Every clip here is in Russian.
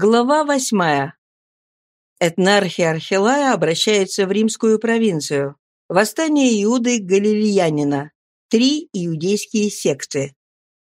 Глава восьмая. Этнархия Архилая обращается в римскую провинцию. Восстание Иуды Галилеянина. Три иудейские секты.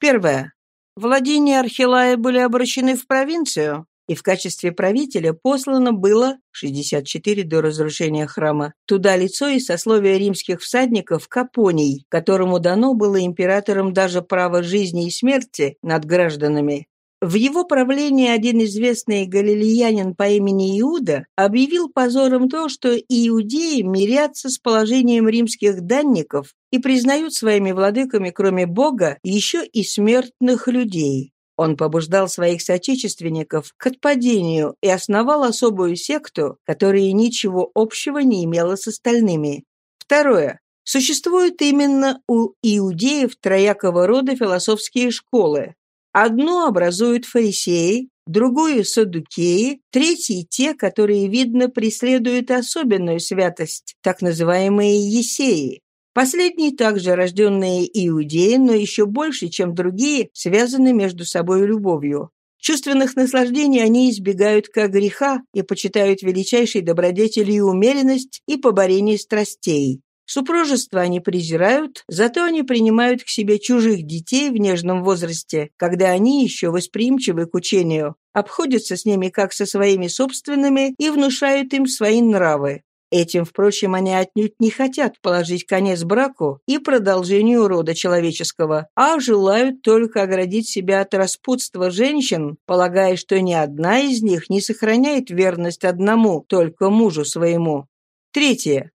Первое. Владения Архилая были обращены в провинцию, и в качестве правителя послано было, 64 до разрушения храма, туда лицо и сословие римских всадников Капоний, которому дано было императором даже право жизни и смерти над гражданами, в его правлении один известный галилеянин по имени Иуда объявил позором то, что иудеи мирятся с положением римских данников и признают своими владыками, кроме Бога, еще и смертных людей. Он побуждал своих соотечественников к отпадению и основал особую секту, которая ничего общего не имела с остальными. Второе. Существуют именно у иудеев троякого рода философские школы, Одну образуют фарисеи, другую – садукеи, третьи – те, которые, видно, преследуют особенную святость, так называемые есеи. Последние также рожденные иудеи, но еще больше, чем другие, связаны между собой любовью. Чувственных наслаждений они избегают как греха и почитают величайшей добродетелью умеренность и поборение страстей. Супружество они презирают, зато они принимают к себе чужих детей в нежном возрасте, когда они еще восприимчивы к учению, обходятся с ними как со своими собственными и внушают им свои нравы. Этим, впрочем, они отнюдь не хотят положить конец браку и продолжению рода человеческого, а желают только оградить себя от распутства женщин, полагая, что ни одна из них не сохраняет верность одному, только мужу своему. Третье.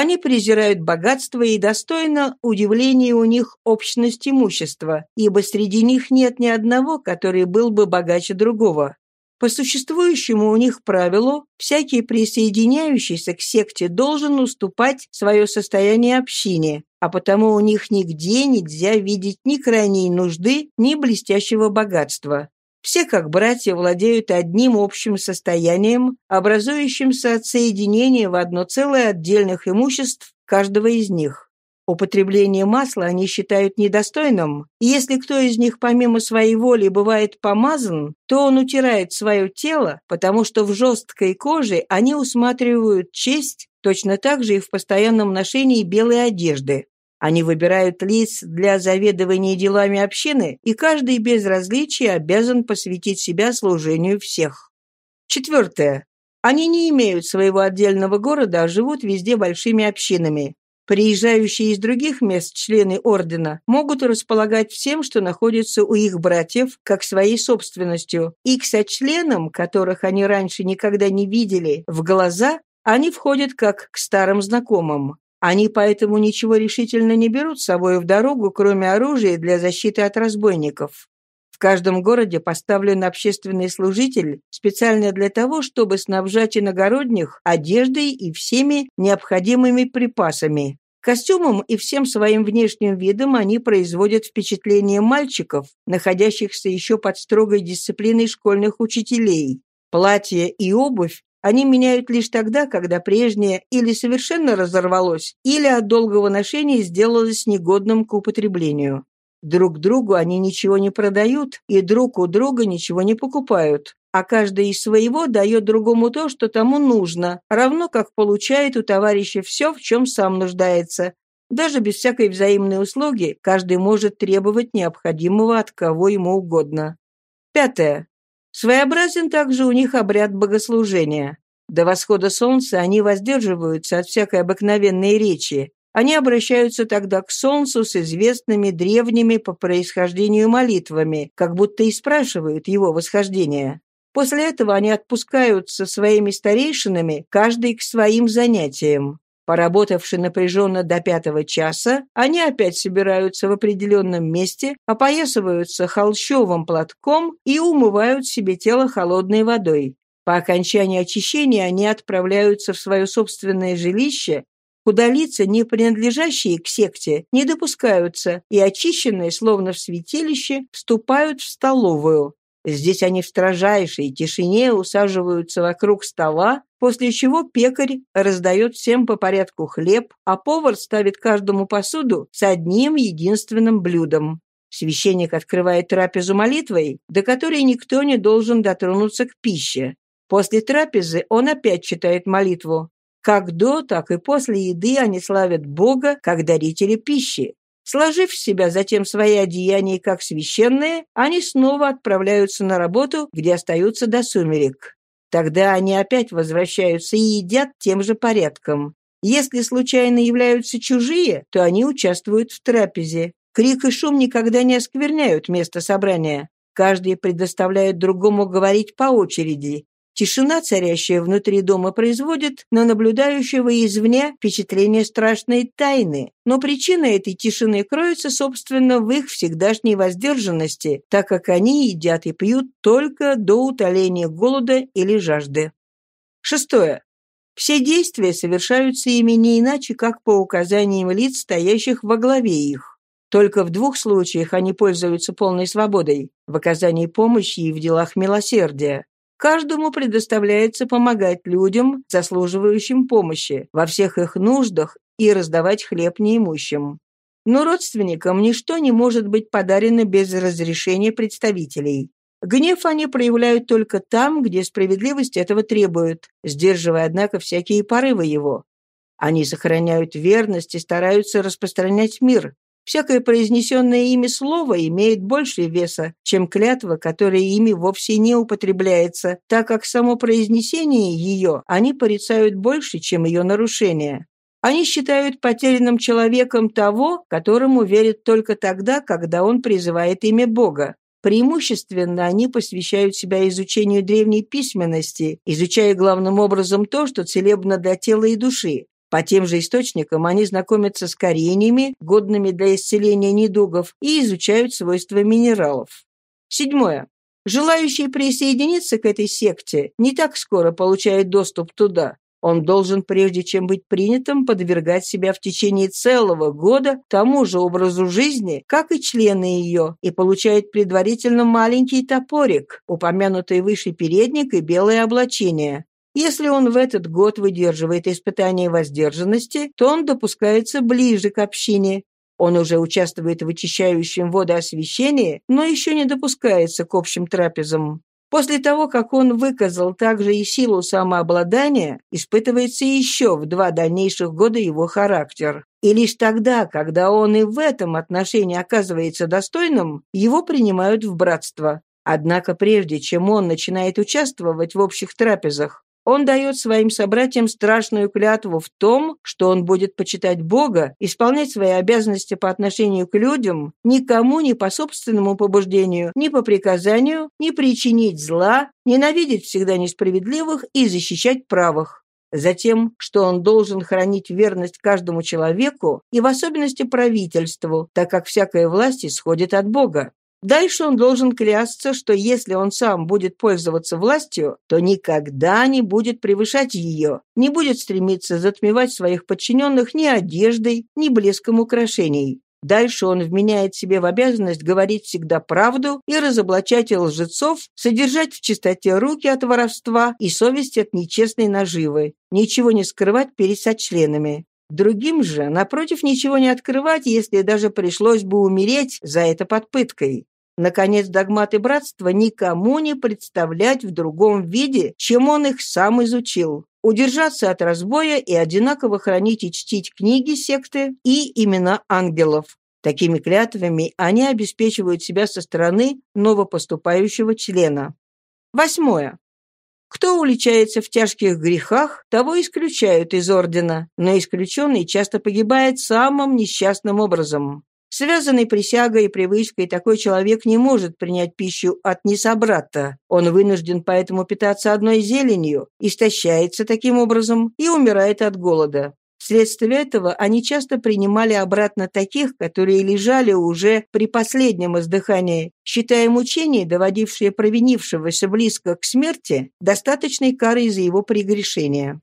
Они презирают богатство и достойно удивления у них общность имущества, ибо среди них нет ни одного, который был бы богаче другого. По существующему у них правилу, всякий присоединяющийся к секте должен уступать свое состояние общине, а потому у них нигде нельзя видеть ни крайней нужды, ни блестящего богатства. Все, как братья, владеют одним общим состоянием, образующимся от соединения в одно целое отдельных имуществ каждого из них. Употребление масла они считают недостойным, и если кто из них помимо своей воли бывает помазан, то он утирает свое тело, потому что в жесткой коже они усматривают честь, точно так же и в постоянном ношении белой одежды. Они выбирают лиц для заведования делами общины, и каждый без различия обязан посвятить себя служению всех. Четвертое. Они не имеют своего отдельного города, а живут везде большими общинами. Приезжающие из других мест члены ордена могут располагать всем, что находится у их братьев, как своей собственностью, и к сочленам, которых они раньше никогда не видели, в глаза они входят как к старым знакомым. Они поэтому ничего решительно не берут с собой в дорогу, кроме оружия для защиты от разбойников. В каждом городе поставлен общественный служитель специально для того, чтобы снабжать иногородних одеждой и всеми необходимыми припасами. Костюмом и всем своим внешним видом они производят впечатление мальчиков, находящихся еще под строгой дисциплиной школьных учителей. Платье и обувь они меняют лишь тогда, когда прежнее или совершенно разорвалось, или от долгого ношения сделалось негодным к употреблению. Друг другу они ничего не продают, и друг у друга ничего не покупают, а каждый из своего дает другому то, что тому нужно, равно как получает у товарища все, в чем сам нуждается. Даже без всякой взаимной услуги каждый может требовать необходимого от кого ему угодно. Пятое. Своеобразен также у них обряд богослужения. До восхода солнца они воздерживаются от всякой обыкновенной речи. Они обращаются тогда к солнцу с известными древними по происхождению молитвами, как будто и спрашивают его восхождение. После этого они отпускаются своими старейшинами, каждый к своим занятиям. Поработавши напряженно до пятого часа, они опять собираются в определенном месте, опоясываются холщовым платком и умывают себе тело холодной водой. По окончании очищения они отправляются в свое собственное жилище, куда лица, не принадлежащие к секте, не допускаются, и очищенные, словно в святилище, вступают в столовую. Здесь они в строжайшей тишине усаживаются вокруг стола, после чего пекарь раздает всем по порядку хлеб, а повар ставит каждому посуду с одним единственным блюдом. Священник открывает трапезу молитвой, до которой никто не должен дотронуться к пище. После трапезы он опять читает молитву. Как до, так и после еды они славят Бога как дарители пищи. Сложив в себя затем свои одеяния как священные, они снова отправляются на работу, где остаются до сумерек. Тогда они опять возвращаются и едят тем же порядком. Если случайно являются чужие, то они участвуют в трапезе. Крик и шум никогда не оскверняют место собрания. Каждый предоставляет другому говорить по очереди. Тишина, царящая внутри дома, производит на наблюдающего извне впечатление страшной тайны, но причина этой тишины кроется, собственно, в их всегдашней воздержанности, так как они едят и пьют только до утоления голода или жажды. Шестое. Все действия совершаются ими не иначе, как по указаниям лиц, стоящих во главе их. Только в двух случаях они пользуются полной свободой – в оказании помощи и в делах милосердия. Каждому предоставляется помогать людям, заслуживающим помощи, во всех их нуждах и раздавать хлеб неимущим. Но родственникам ничто не может быть подарено без разрешения представителей. Гнев они проявляют только там, где справедливость этого требует, сдерживая, однако, всякие порывы его. Они сохраняют верность и стараются распространять мир, Всякое произнесенное ими слово имеет больше веса, чем клятва, которая ими вовсе не употребляется, так как само произнесение ее они порицают больше, чем ее нарушение. Они считают потерянным человеком того, которому верят только тогда, когда он призывает имя Бога. Преимущественно они посвящают себя изучению древней письменности, изучая главным образом то, что целебно для тела и души. По тем же источникам они знакомятся с кореньями, годными для исцеления недугов, и изучают свойства минералов. Седьмое. Желающий присоединиться к этой секте не так скоро получает доступ туда. Он должен, прежде чем быть принятым, подвергать себя в течение целого года тому же образу жизни, как и члены ее, и получает предварительно маленький топорик, упомянутый выше передник и белое облачение. Если он в этот год выдерживает испытание воздержанности, то он допускается ближе к общине. Он уже участвует в очищающем водоосвещении, но еще не допускается к общим трапезам. После того, как он выказал также и силу самообладания, испытывается еще в два дальнейших года его характер. И лишь тогда, когда он и в этом отношении оказывается достойным, его принимают в братство. Однако прежде чем он начинает участвовать в общих трапезах, он дает своим собратьям страшную клятву в том, что он будет почитать Бога, исполнять свои обязанности по отношению к людям, никому ни по собственному побуждению, ни по приказанию, не причинить зла, ненавидеть всегда несправедливых и защищать правых. Затем, что он должен хранить верность каждому человеку и в особенности правительству, так как всякая власть исходит от Бога. Дальше он должен клясться, что если он сам будет пользоваться властью, то никогда не будет превышать ее, не будет стремиться затмевать своих подчиненных ни одеждой, ни блеском украшений. Дальше он вменяет себе в обязанность говорить всегда правду и разоблачать лжецов, содержать в чистоте руки от воровства и совесть от нечестной наживы, ничего не скрывать перед сочленами. Другим же, напротив, ничего не открывать, если даже пришлось бы умереть за это под пыткой. Наконец, догматы братства никому не представлять в другом виде, чем он их сам изучил. Удержаться от разбоя и одинаково хранить и чтить книги секты и имена ангелов. Такими клятвами они обеспечивают себя со стороны новопоступающего члена. Восьмое. Кто уличается в тяжких грехах, того исключают из ордена, но исключенный часто погибает самым несчастным образом. Связанный присягой и привычкой, такой человек не может принять пищу от несобрата. Он вынужден поэтому питаться одной зеленью, истощается таким образом и умирает от голода. Вследствие этого они часто принимали обратно таких, которые лежали уже при последнем издыхании, считая мучения, доводившие провинившегося близко к смерти, достаточной карой за его прегрешение.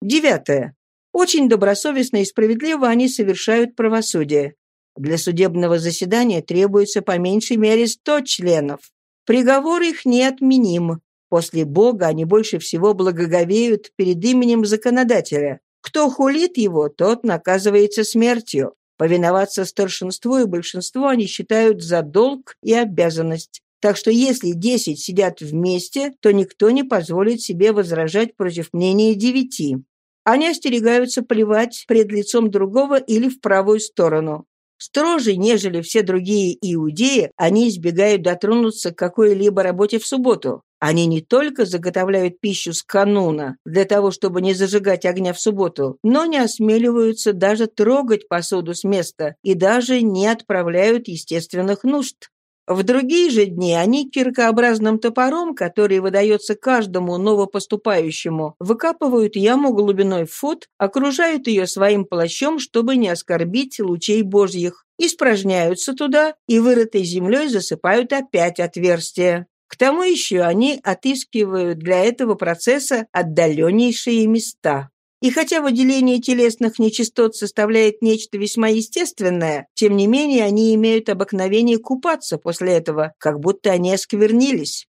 Девятое. Очень добросовестно и справедливо они совершают правосудие. Для судебного заседания требуется по меньшей мере 100 членов. Приговор их неотменим. После Бога они больше всего благоговеют перед именем законодателя. Кто хулит его, тот наказывается смертью. Повиноваться старшинству и большинству они считают за долг и обязанность. Так что если десять сидят вместе, то никто не позволит себе возражать против мнения девяти. Они остерегаются плевать пред лицом другого или в правую сторону. Строже, нежели все другие иудеи, они избегают дотронуться к какой-либо работе в субботу. Они не только заготовляют пищу с кануна для того, чтобы не зажигать огня в субботу, но не осмеливаются даже трогать посуду с места и даже не отправляют естественных нужд. В другие же дни они киркообразным топором, который выдается каждому новопоступающему, выкапывают яму глубиной в фут, окружают ее своим плащом, чтобы не оскорбить лучей божьих, испражняются туда и вырытой землей засыпают опять отверстия. К тому еще они отыскивают для этого процесса отдаленнейшие места. И хотя выделение телесных нечистот составляет нечто весьма естественное, тем не менее они имеют обыкновение купаться после этого, как будто они осквернились.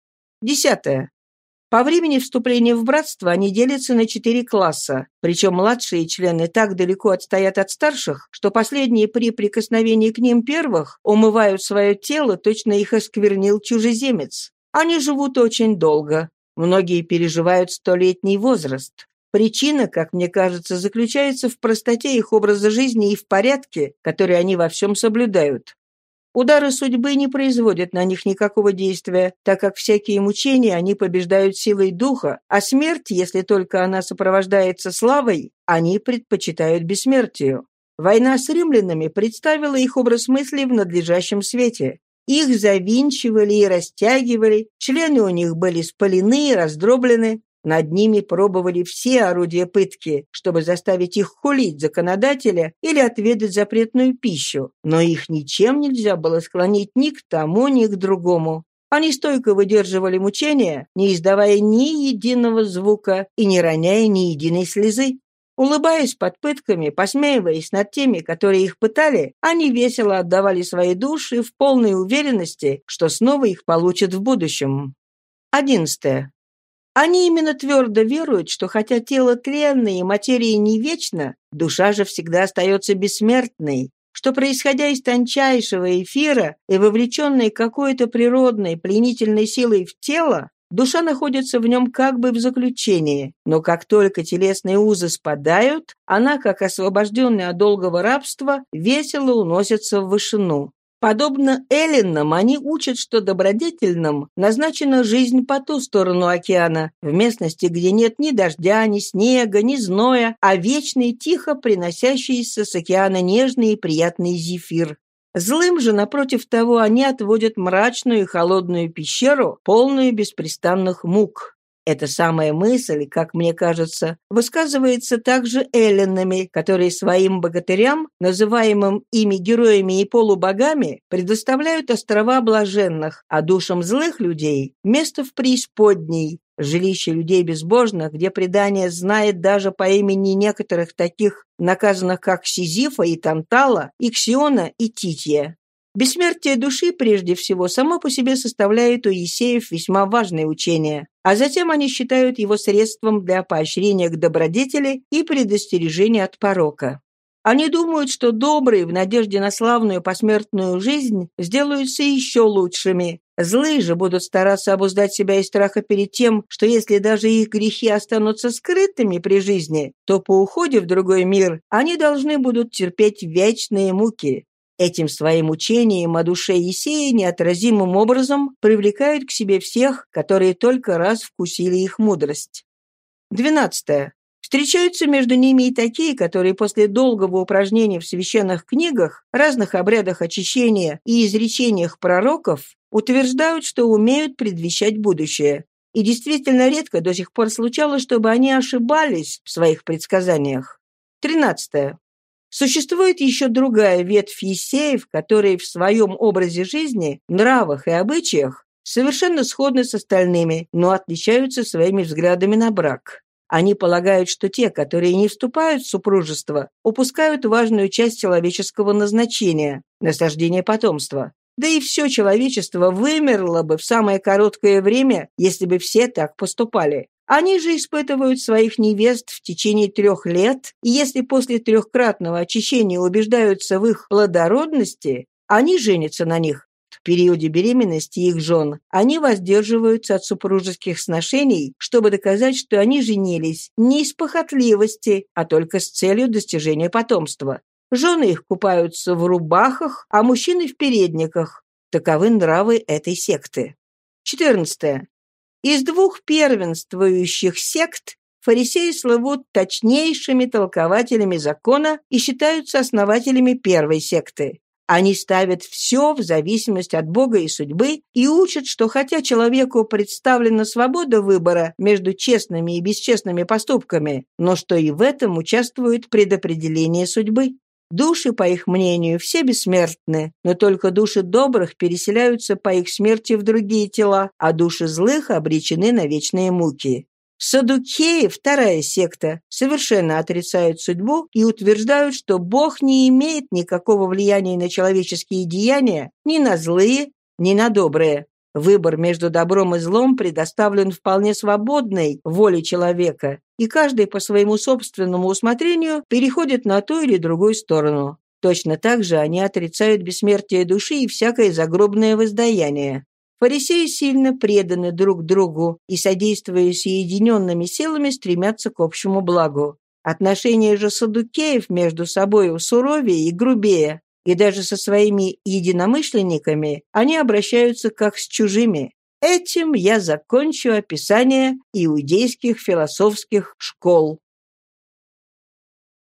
Десятое. По времени вступления в братство они делятся на четыре класса, причем младшие члены так далеко отстоят от старших, что последние при прикосновении к ним первых умывают свое тело, точно их осквернил чужеземец. Они живут очень долго. Многие переживают столетний возраст. Причина, как мне кажется, заключается в простоте их образа жизни и в порядке, который они во всем соблюдают. Удары судьбы не производят на них никакого действия, так как всякие мучения они побеждают силой духа, а смерть, если только она сопровождается славой, они предпочитают бессмертию. Война с римлянами представила их образ мысли в надлежащем свете. Их завинчивали и растягивали, члены у них были спалены и раздроблены, над ними пробовали все орудия пытки, чтобы заставить их хулить законодателя или отведать запретную пищу, но их ничем нельзя было склонить ни к тому, ни к другому. Они стойко выдерживали мучения, не издавая ни единого звука и не роняя ни единой слезы. Улыбаясь под пытками, посмеиваясь над теми, которые их пытали, они весело отдавали свои души в полной уверенности, что снова их получат в будущем. Одиннадцатое. Они именно твердо веруют, что хотя тело тленное и материя не вечна, душа же всегда остается бессмертной, что, происходя из тончайшего эфира и вовлеченной какой-то природной пленительной силой в тело, душа находится в нем как бы в заключении, но как только телесные узы спадают, она, как освобожденная от долгого рабства, весело уносится в вышину. Подобно эллинам, они учат, что добродетельным назначена жизнь по ту сторону океана, в местности, где нет ни дождя, ни снега, ни зноя, а вечный, тихо приносящийся с океана нежный и приятный зефир. Злым же, напротив того, они отводят мрачную и холодную пещеру, полную беспрестанных мук. Эта самая мысль, как мне кажется, высказывается также эллинами, которые своим богатырям, называемым ими героями и полубогами, предоставляют острова блаженных, а душам злых людей – место в преисподней, жилище людей безбожных, где предание знает даже по имени некоторых таких наказанных, как Сизифа и Тантала, Иксиона и Тития. Бессмертие души, прежде всего, само по себе составляет у Есеев весьма важное учение, а затем они считают его средством для поощрения к добродетели и предостережения от порока. Они думают, что добрые, в надежде на славную посмертную жизнь, сделаются еще лучшими. Злые же будут стараться обуздать себя из страха перед тем, что если даже их грехи останутся скрытыми при жизни, то по уходе в другой мир они должны будут терпеть вечные муки. Этим своим учением о душе Есея неотразимым образом привлекают к себе всех, которые только раз вкусили их мудрость. 12. Встречаются между ними и такие, которые после долгого упражнения в священных книгах, разных обрядах очищения и изречениях пророков утверждают, что умеют предвещать будущее. И действительно редко до сих пор случалось, чтобы они ошибались в своих предсказаниях. 13. Существует еще другая ветвь есеев, которые в своем образе жизни, нравах и обычаях совершенно сходны с остальными, но отличаются своими взглядами на брак. Они полагают, что те, которые не вступают в супружество, упускают важную часть человеческого назначения – насаждение потомства. Да и все человечество вымерло бы в самое короткое время, если бы все так поступали. Они же испытывают своих невест в течение трех лет, и если после трехкратного очищения убеждаются в их плодородности, они женятся на них. В периоде беременности их жен они воздерживаются от супружеских сношений, чтобы доказать, что они женились не из похотливости, а только с целью достижения потомства. Жены их купаются в рубахах, а мужчины в передниках. Таковы нравы этой секты. 14. Из двух первенствующих сект фарисеи слывут точнейшими толкователями закона и считаются основателями первой секты. Они ставят все в зависимость от Бога и судьбы и учат, что хотя человеку представлена свобода выбора между честными и бесчестными поступками, но что и в этом участвует предопределение судьбы. Души, по их мнению, все бессмертны, но только души добрых переселяются по их смерти в другие тела, а души злых обречены на вечные муки. Садукеи, вторая секта, совершенно отрицают судьбу и утверждают, что Бог не имеет никакого влияния на человеческие деяния, ни на злые, ни на добрые. Выбор между добром и злом предоставлен вполне свободной воле человека, и каждый по своему собственному усмотрению переходит на ту или другую сторону. Точно так же они отрицают бессмертие души и всякое загробное воздаяние. Фарисеи сильно преданы друг другу и, содействуя соединенными силами, стремятся к общему благу. Отношения же садукеев между собой суровее и грубее, и даже со своими единомышленниками они обращаются как с чужими. Этим я закончу описание иудейских философских школ.